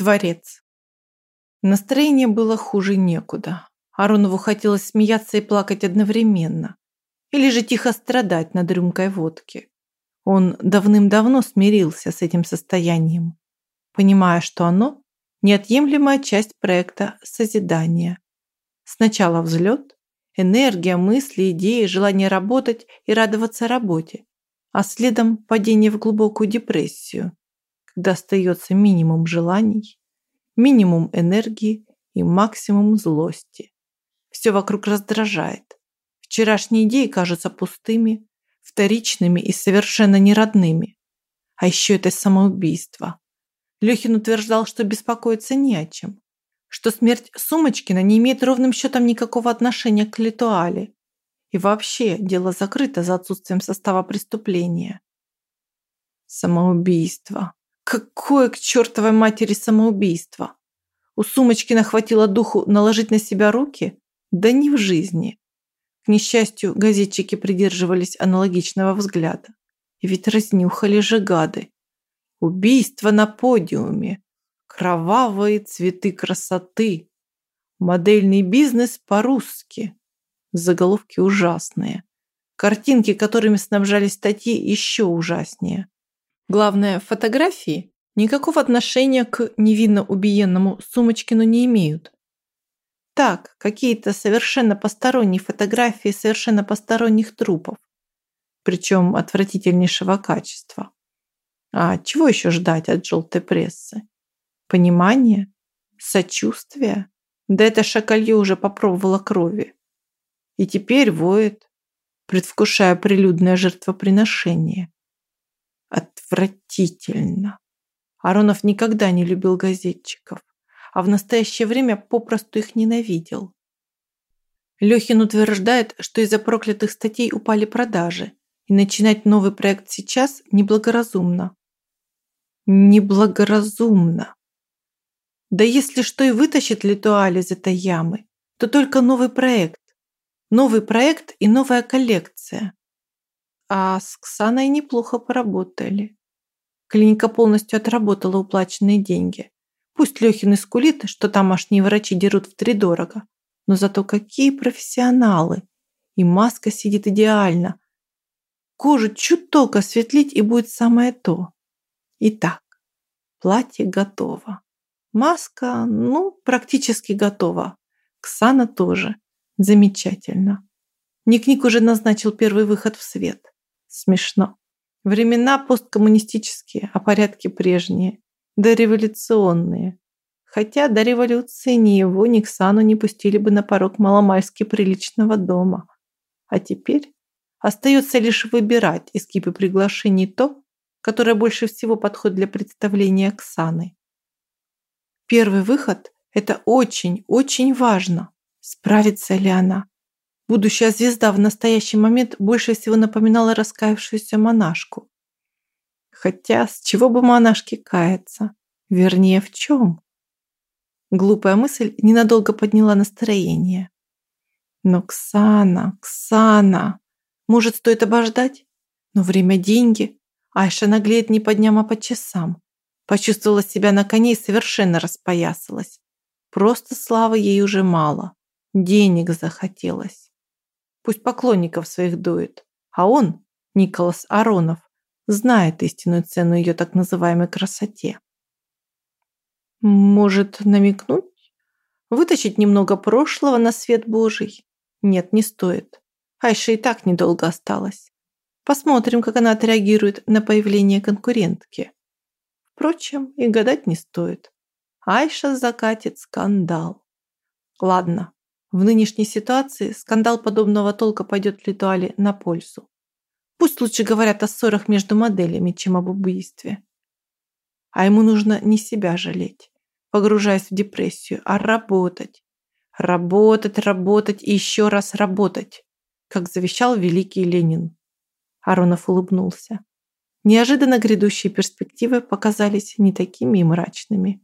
Дворец. Настроение было хуже некуда. Аронову хотелось смеяться и плакать одновременно. Или же тихо страдать над рюмкой водки. Он давным-давно смирился с этим состоянием, понимая, что оно – неотъемлемая часть проекта созидания. Сначала взлет, энергия, мысли, идеи, желание работать и радоваться работе, а следом падение в глубокую депрессию, когда остается минимум желаний, минимум энергии и максимум злости. Все вокруг раздражает. Вчерашние идеи кажутся пустыми, вторичными и совершенно неродными. А еще это самоубийство. Лехин утверждал, что беспокоиться не о чем, что смерть Сумочкина не имеет ровным счетом никакого отношения к Литуале. И вообще дело закрыто за отсутствием состава преступления. Самоубийство. Какое к чертовой матери самоубийство? У Сумочкина хватило духу наложить на себя руки? Да не в жизни. К несчастью, газетчики придерживались аналогичного взгляда. И ведь разнюхали же гады. Убийство на подиуме. Кровавые цветы красоты. Модельный бизнес по-русски. Заголовки ужасные. Картинки, которыми снабжали статьи, еще ужаснее. Главное, фотографии никакого отношения к невинно убиенному Сумочкину не имеют. Так, какие-то совершенно посторонние фотографии совершенно посторонних трупов, причем отвратительнейшего качества. А чего еще ждать от желтой прессы? Понимание? Сочувствие? Да это шакалье уже попробовала крови. И теперь воет, предвкушая прилюдное жертвоприношение. Отвратительно. Аронов никогда не любил газетчиков, а в настоящее время попросту их ненавидел. Лехин утверждает, что из-за проклятых статей упали продажи, и начинать новый проект сейчас неблагоразумно. Неблагоразумно. Да если что и вытащит Литуаль из этой ямы, то только новый проект. Новый проект и новая коллекция. А с Ксаной неплохо поработали. Клиника полностью отработала уплаченные деньги. Пусть Лехин и скулит, что тамошние врачи дерут втридорого. Но зато какие профессионалы! И маска сидит идеально. Кожу чуток осветлить и будет самое то. Итак, платье готово. Маска, ну, практически готова. Ксана тоже. Замечательно. Ник-Ник уже назначил первый выход в свет. Смешно. Времена посткоммунистические, а порядки прежние. Дореволюционные. Хотя до революции ни его, ни Ксану не пустили бы на порог маломальски приличного дома. А теперь остается лишь выбирать из кипы приглашений то, которое больше всего подходит для представления Оксаны. Первый выход – это очень, очень важно. Справится ли она? Будущая звезда в настоящий момент больше всего напоминала раскаявшуюся монашку. Хотя с чего бы монашке каяться? Вернее, в чем? Глупая мысль ненадолго подняла настроение. Но Ксана, Ксана, может, стоит обождать? Но время – деньги. Айша наглеет не по дням, а по часам. Почувствовала себя на коне и совершенно распоясалась. Просто славы ей уже мало. Денег захотелось. Пусть поклонников своих дует. А он, Николас Аронов, знает истинную цену ее так называемой красоте. Может, намекнуть? Вытащить немного прошлого на свет Божий? Нет, не стоит. Айша и так недолго осталась. Посмотрим, как она отреагирует на появление конкурентки. Впрочем, и гадать не стоит. Айша закатит скандал. Ладно, в нынешней ситуации скандал подобного толка пойдет Литуале на пользу. Пусть лучше говорят о ссорах между моделями, чем об убийстве. А ему нужно не себя жалеть, погружаясь в депрессию, а работать. Работать, работать и еще раз работать, как завещал великий Ленин. Аронов улыбнулся. Неожиданно грядущие перспективы показались не такими мрачными.